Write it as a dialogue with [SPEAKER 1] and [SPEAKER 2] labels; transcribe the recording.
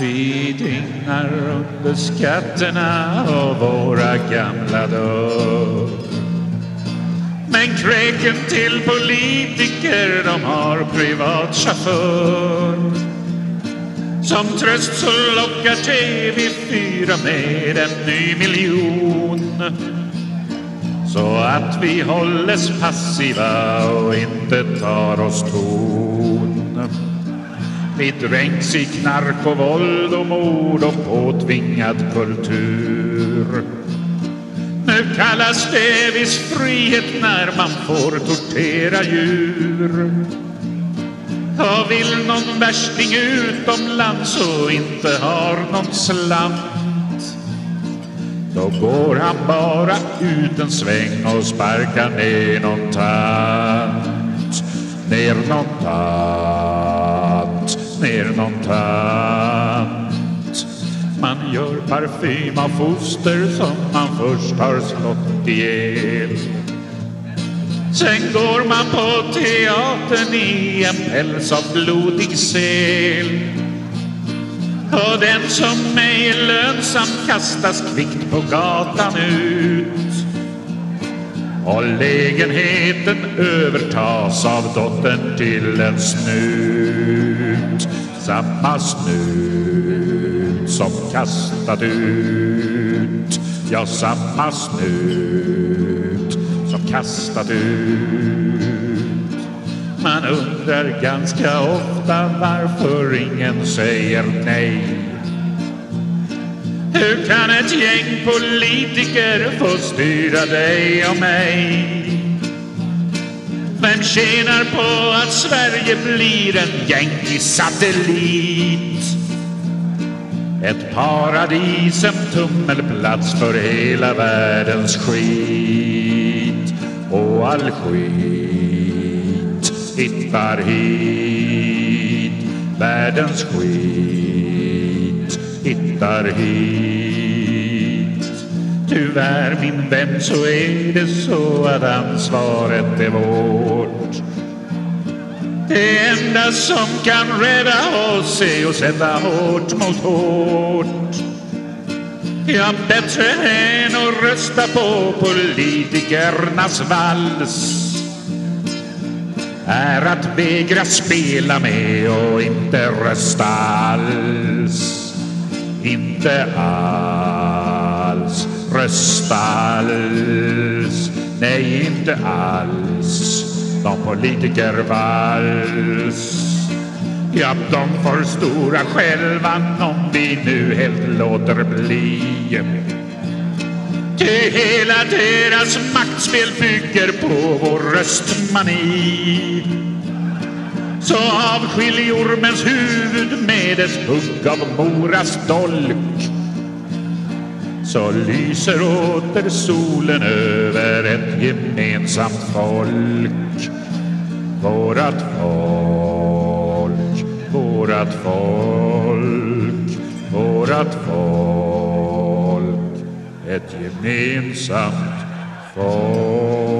[SPEAKER 1] Vi dignar under skatterna och våra gamla dörr. Men kräken till politiker, de har privat chaufför. Som tröst så lockar TV4 med en ny miljon. Så att vi hålles passiva och inte tar oss ton. Vi dränks i knark och våld och mord och påtvingad kultur. Nu kallas det viss frihet när man får tortera djur. Och vill någon värsting utomlands och inte har någon slant då går han bara ut en sväng och sparkar ner någon tant ner någon tant ner någon tant. Man gör parfym av foster som man först har slått ihjäl. Sen går man på teatern i en päls av blodig sel. Och den som ej är lönsam kastas kvickt på gatan ut och lägenheten övertas av dottern till en snut. Samma snut som kastat ut. Ja, samma snut som kastat ut. Man undrar ganska ofta varför ingen säger nej. Hur kan ett gäng politiker få styra dig och mig? Vem tjänar på att Sverige blir en Yankee-satellit? Ett paradis, en tummelplats för hela världens skit och all skit hittar hit Världens skit flyttar hit. Tyvärr min vän så är det så att ansvaret är vårt. Det enda som kan rädda oss är att sätta hårt mot hårt. Ja, bättre än att rösta på politikernas vals. Är att vägra spela med och inte rösta alls. Inte alls rösta alls. Nej, inte alls. De politiker vals. Ja, de får stora själva om vi nu helt låter bli. Ty hela deras maktspel bygger på vår röstmani. Så avskilj ormens huvud med dess hugg av Moras dolk. Så lyser åter solen över ett gemensamt folk. Vårat folk, vårat folk, vårat folk ett gemensamt folk.